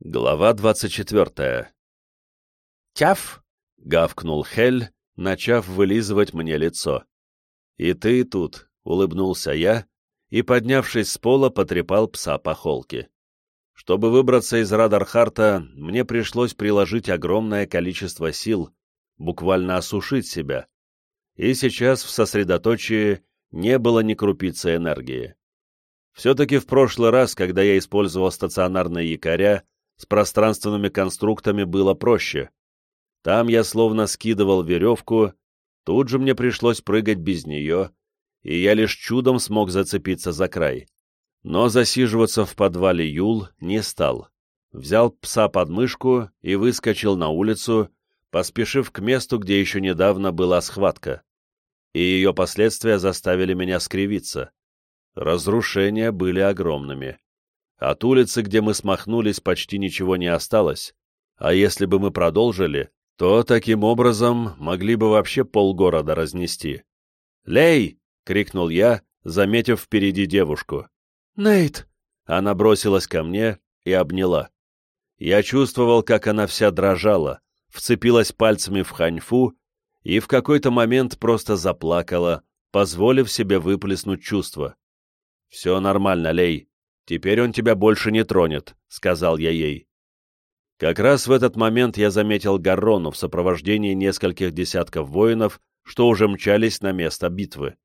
Глава двадцать четвертая. «Тяф!» — гавкнул Хель, начав вылизывать мне лицо. «И ты тут!» — улыбнулся я и, поднявшись с пола, потрепал пса по холке. Чтобы выбраться из Радархарта, мне пришлось приложить огромное количество сил, буквально осушить себя. И сейчас в сосредоточии не было ни крупицы энергии. Все-таки в прошлый раз, когда я использовал стационарные якоря, с пространственными конструктами было проще. Там я словно скидывал веревку, тут же мне пришлось прыгать без нее, и я лишь чудом смог зацепиться за край. Но засиживаться в подвале Юл не стал. Взял пса под мышку и выскочил на улицу, поспешив к месту, где еще недавно была схватка. И ее последствия заставили меня скривиться. Разрушения были огромными. От улицы, где мы смахнулись, почти ничего не осталось, а если бы мы продолжили, то таким образом могли бы вообще полгорода разнести. «Лей!» — крикнул я, заметив впереди девушку. «Нейт!» Она бросилась ко мне и обняла. Я чувствовал, как она вся дрожала, вцепилась пальцами в ханьфу и в какой-то момент просто заплакала, позволив себе выплеснуть чувства. «Все нормально, Лей. «Теперь он тебя больше не тронет», — сказал я ей. Как раз в этот момент я заметил Гаррону в сопровождении нескольких десятков воинов, что уже мчались на место битвы.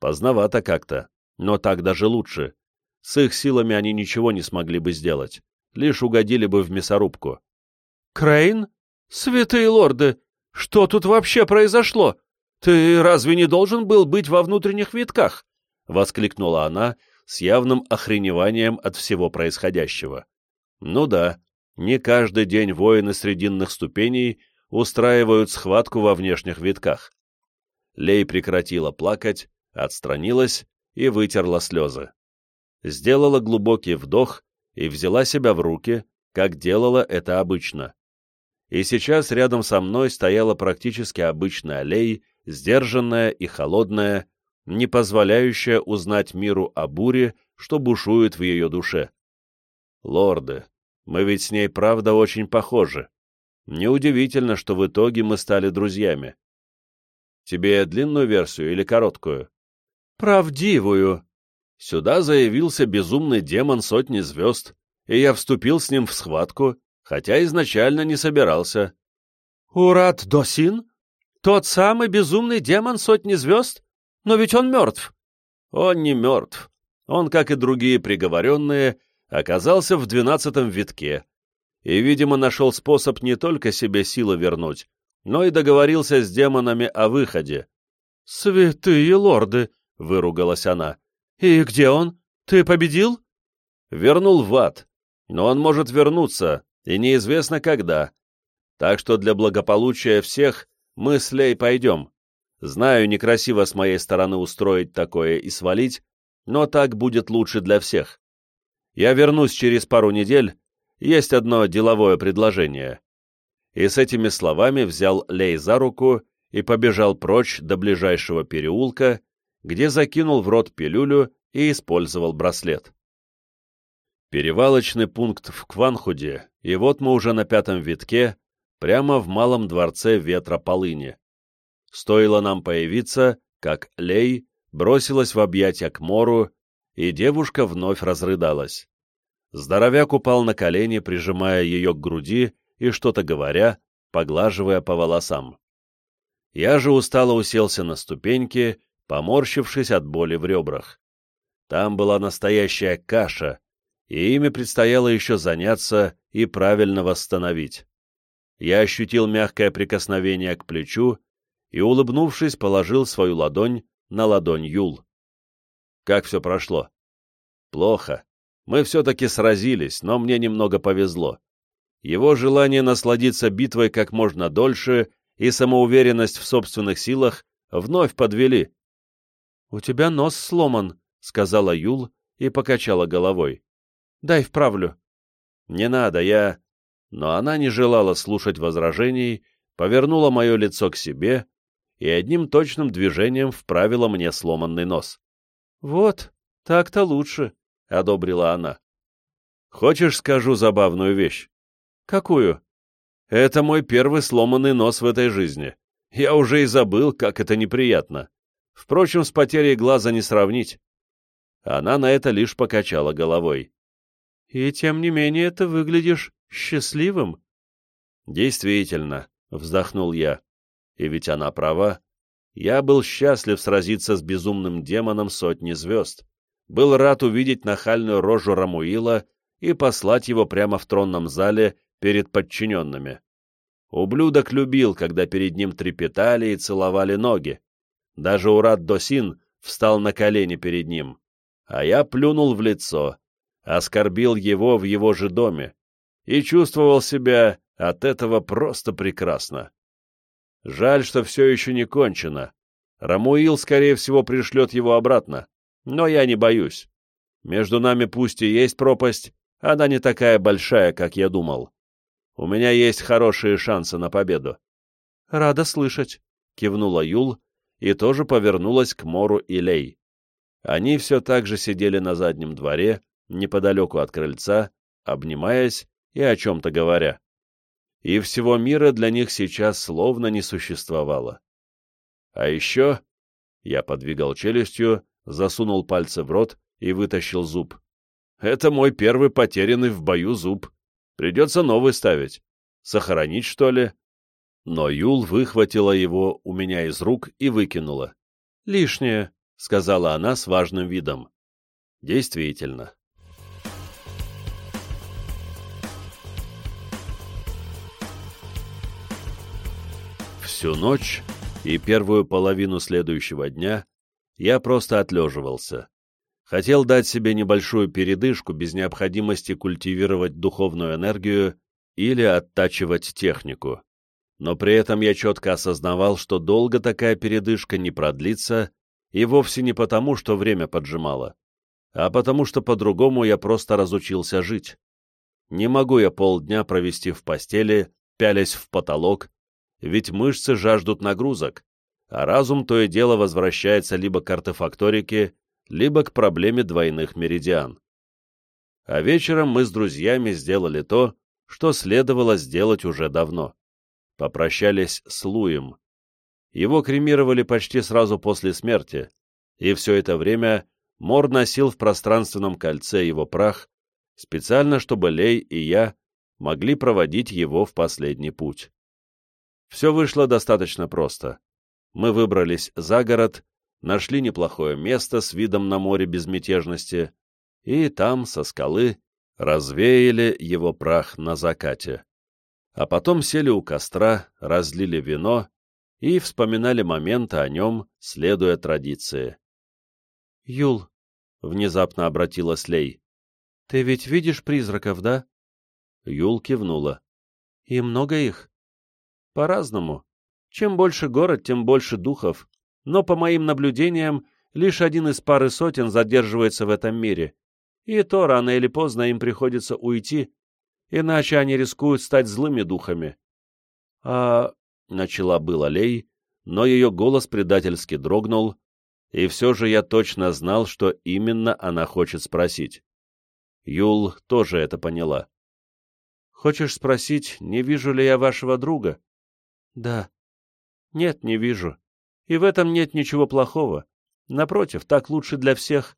Поздновато как-то, но так даже лучше. С их силами они ничего не смогли бы сделать, лишь угодили бы в мясорубку. «Крейн? Святые лорды! Что тут вообще произошло? Ты разве не должен был быть во внутренних витках?» — воскликнула она, с явным охреневанием от всего происходящего. Ну да, не каждый день воины срединных ступеней устраивают схватку во внешних витках. Лей прекратила плакать, отстранилась и вытерла слезы. Сделала глубокий вдох и взяла себя в руки, как делала это обычно. И сейчас рядом со мной стояла практически обычная Лей, сдержанная и холодная, не позволяющая узнать миру о буре, что бушует в ее душе. Лорды, мы ведь с ней правда очень похожи. Неудивительно, что в итоге мы стали друзьями. Тебе длинную версию или короткую? Правдивую. Сюда заявился безумный демон сотни звезд, и я вступил с ним в схватку, хотя изначально не собирался. Урат Досин? Тот самый безумный демон сотни звезд? Но ведь он мертв. Он не мертв. Он, как и другие приговоренные, оказался в двенадцатом витке и, видимо, нашел способ не только себе силы вернуть, но и договорился с демонами о выходе. «Святые лорды!» — выругалась она. «И где он? Ты победил?» «Вернул в ад. Но он может вернуться, и неизвестно когда. Так что для благополучия всех мы с Лей пойдем. Знаю, некрасиво с моей стороны устроить такое и свалить, но так будет лучше для всех. Я вернусь через пару недель, есть одно деловое предложение». И с этими словами взял Лей за руку и побежал прочь до ближайшего переулка, где закинул в рот пилюлю и использовал браслет. Перевалочный пункт в Кванхуде, и вот мы уже на пятом витке, прямо в малом дворце ветра полыни. Стоило нам появиться, как Лей бросилась в объятия к Мору, и девушка вновь разрыдалась. Здоровяк упал на колени, прижимая ее к груди и что-то говоря, поглаживая по волосам. Я же устало уселся на ступеньки, поморщившись от боли в ребрах. Там была настоящая каша, и ими предстояло еще заняться и правильно восстановить. Я ощутил мягкое прикосновение к плечу и, улыбнувшись, положил свою ладонь на ладонь Юл. Как все прошло? Плохо. Мы все-таки сразились, но мне немного повезло. Его желание насладиться битвой как можно дольше и самоуверенность в собственных силах вновь подвели. — У тебя нос сломан, — сказала Юл и покачала головой. — Дай вправлю. — Не надо, я... Но она не желала слушать возражений, повернула мое лицо к себе и одним точным движением вправила мне сломанный нос. «Вот, так-то лучше», — одобрила она. Хочешь, скажу забавную вещь? Какую? Это мой первый сломанный нос в этой жизни. Я уже и забыл, как это неприятно. Впрочем, с потерей глаза не сравнить. Она на это лишь покачала головой. И тем не менее ты выглядишь счастливым. Действительно, вздохнул я. И ведь она права. Я был счастлив сразиться с безумным демоном сотни звезд. Был рад увидеть нахальную рожу Рамуила и послать его прямо в тронном зале перед подчиненными. Ублюдок любил, когда перед ним трепетали и целовали ноги. Даже Урат Досин встал на колени перед ним, а я плюнул в лицо, оскорбил его в его же доме и чувствовал себя от этого просто прекрасно. Жаль, что все еще не кончено. Рамуил, скорее всего, пришлет его обратно, но я не боюсь. Между нами пусть и есть пропасть, она не такая большая, как я думал. У меня есть хорошие шансы на победу. — Рада слышать, — кивнула Юл и тоже повернулась к Мору и Лей. Они все так же сидели на заднем дворе, неподалеку от крыльца, обнимаясь и о чем-то говоря. И всего мира для них сейчас словно не существовало. А еще... Я подвигал челюстью, засунул пальцы в рот и вытащил зуб. Это мой первый потерянный в бою зуб. Придется новый ставить. Сохранить, что ли? Но Юл выхватила его у меня из рук и выкинула. «Лишнее», — сказала она с важным видом. «Действительно». Всю ночь и первую половину следующего дня я просто отлеживался. Хотел дать себе небольшую передышку без необходимости культивировать духовную энергию или оттачивать технику. Но при этом я четко осознавал, что долго такая передышка не продлится, и вовсе не потому, что время поджимало, а потому что по-другому я просто разучился жить. Не могу я полдня провести в постели, пялясь в потолок, ведь мышцы жаждут нагрузок, а разум то и дело возвращается либо к артефакторике, либо к проблеме двойных меридиан. А вечером мы с друзьями сделали то, что следовало сделать уже давно. Попрощались с Луем. Его кремировали почти сразу после смерти, и все это время Мор носил в пространственном кольце его прах, специально чтобы Лей и я могли проводить его в последний путь. Все вышло достаточно просто. Мы выбрались за город нашли неплохое место с видом на море безмятежности, и там, со скалы, развеяли его прах на закате. А потом сели у костра, разлили вино и вспоминали моменты о нем, следуя традиции. — Юл, — внезапно обратилась Лей, — ты ведь видишь призраков, да? Юл кивнула. — И много их? — По-разному. Чем больше город, тем больше духов, но, по моим наблюдениям, лишь один из пары сотен задерживается в этом мире, и то рано или поздно им приходится уйти, иначе они рискуют стать злыми духами. — А... — начала была Лей, но ее голос предательски дрогнул, и все же я точно знал, что именно она хочет спросить. Юл тоже это поняла. — Хочешь спросить, не вижу ли я вашего друга? — Да. — Нет, не вижу. И в этом нет ничего плохого. Напротив, так лучше для всех.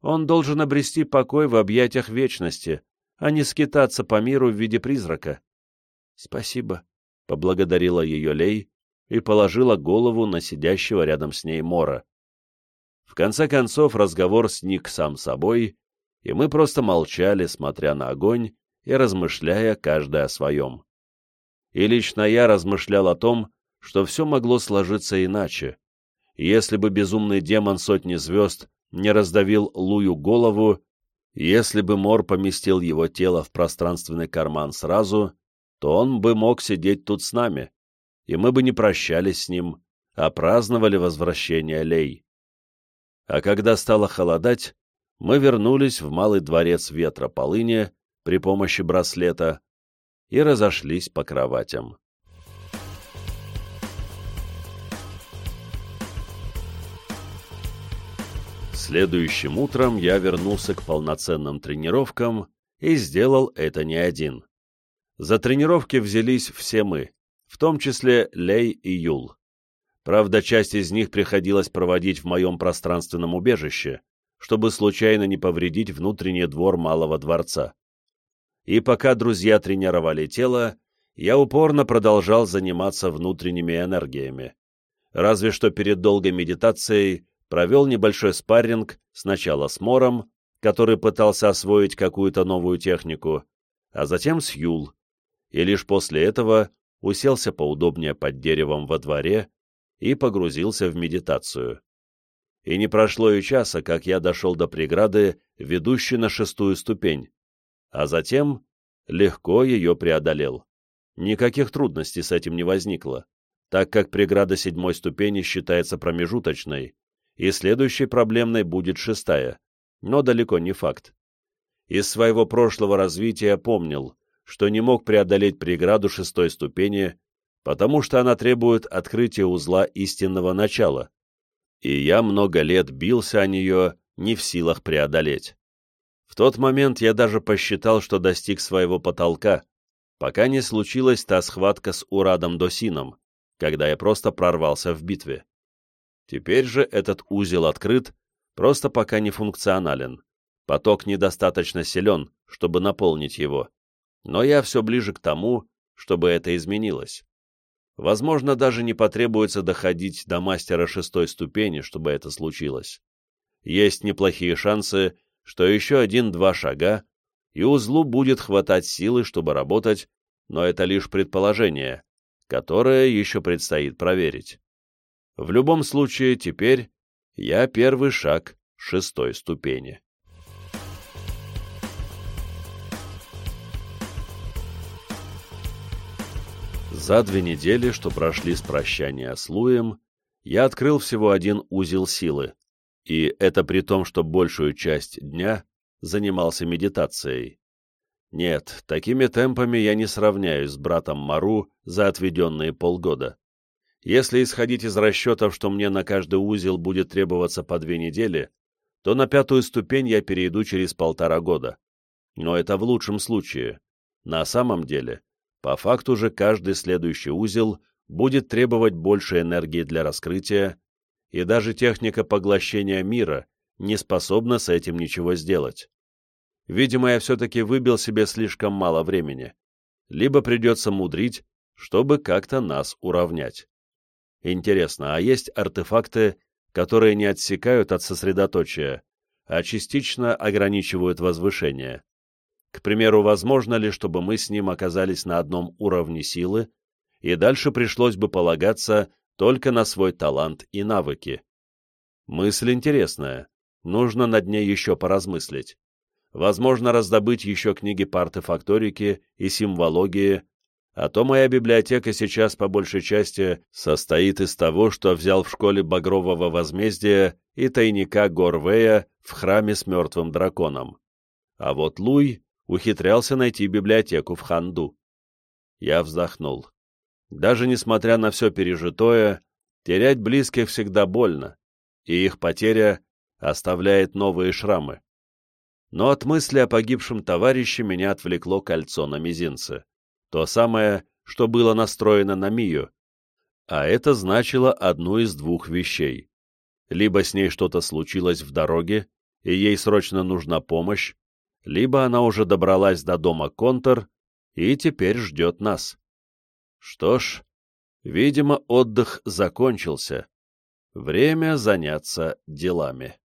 Он должен обрести покой в объятиях вечности, а не скитаться по миру в виде призрака. — Спасибо, — поблагодарила ее Лей и положила голову на сидящего рядом с ней Мора. В конце концов разговор сник сам собой, и мы просто молчали, смотря на огонь и размышляя каждый о своем. И лично я размышлял о том, что все могло сложиться иначе. Если бы безумный демон сотни звезд не раздавил Лую голову, если бы Мор поместил его тело в пространственный карман сразу, то он бы мог сидеть тут с нами, и мы бы не прощались с ним, а праздновали возвращение Лей. А когда стало холодать, мы вернулись в малый дворец ветра полыни при помощи браслета и разошлись по кроватям. Следующим утром я вернулся к полноценным тренировкам и сделал это не один. За тренировки взялись все мы, в том числе Лей и Юл. Правда, часть из них приходилось проводить в моем пространственном убежище, чтобы случайно не повредить внутренний двор малого дворца. И пока друзья тренировали тело, я упорно продолжал заниматься внутренними энергиями. Разве что перед долгой медитацией провел небольшой спарринг сначала с Мором, который пытался освоить какую-то новую технику, а затем с Юл, и лишь после этого уселся поудобнее под деревом во дворе и погрузился в медитацию. И не прошло и часа, как я дошел до преграды, ведущей на шестую ступень, а затем легко ее преодолел. Никаких трудностей с этим не возникло, так как преграда седьмой ступени считается промежуточной, и следующей проблемной будет шестая, но далеко не факт. Из своего прошлого развития помнил, что не мог преодолеть преграду шестой ступени, потому что она требует открытия узла истинного начала, и я много лет бился о нее, не в силах преодолеть. В тот момент я даже посчитал, что достиг своего потолка, пока не случилась та схватка с Урадом Досином, когда я просто прорвался в битве. Теперь же этот узел открыт, просто пока не функционален. Поток недостаточно силен, чтобы наполнить его но я все ближе к тому, чтобы это изменилось. Возможно, даже не потребуется доходить до мастера шестой ступени, чтобы это случилось. Есть неплохие шансы, что еще один-два шага, и узлу будет хватать силы, чтобы работать, но это лишь предположение, которое еще предстоит проверить. В любом случае, теперь я первый шаг шестой ступени. За две недели, что прошли с прощания с Луем, я открыл всего один узел силы, и это при том, что большую часть дня занимался медитацией. Нет, такими темпами я не сравняюсь с братом Мару за отведенные полгода. Если исходить из расчетов, что мне на каждый узел будет требоваться по две недели, то на пятую ступень я перейду через полтора года. Но это в лучшем случае. На самом деле, по факту же каждый следующий узел будет требовать больше энергии для раскрытия, и даже техника поглощения мира не способна с этим ничего сделать. Видимо, я все-таки выбил себе слишком мало времени. Либо придется мудрить, чтобы как-то нас уравнять. Интересно, а есть артефакты, которые не отсекают от сосредоточия, а частично ограничивают возвышение? К примеру, возможно ли, чтобы мы с ним оказались на одном уровне силы, и дальше пришлось бы полагаться только на свой талант и навыки? Мысль интересная, нужно над ней еще поразмыслить. Возможно, раздобыть еще книги по артефакторике и символогии, а то моя библиотека сейчас по большей части состоит из того, что взял в школе Багрового возмездия и тайника Горвея в храме с мертвым драконом. А вот Луй ухитрялся найти библиотеку в Ханду. Я вздохнул. Даже несмотря на все пережитое, терять близких всегда больно, и их потеря оставляет новые шрамы. Но от мысли о погибшем товарище меня отвлекло кольцо на мизинце. То самое, что было настроено на Мию. А это значило одну из двух вещей. Либо с ней что-то случилось в дороге, и ей срочно нужна помощь, либо она уже добралась до дома Контор и теперь ждет нас. Что ж, видимо, отдых закончился. Время заняться делами.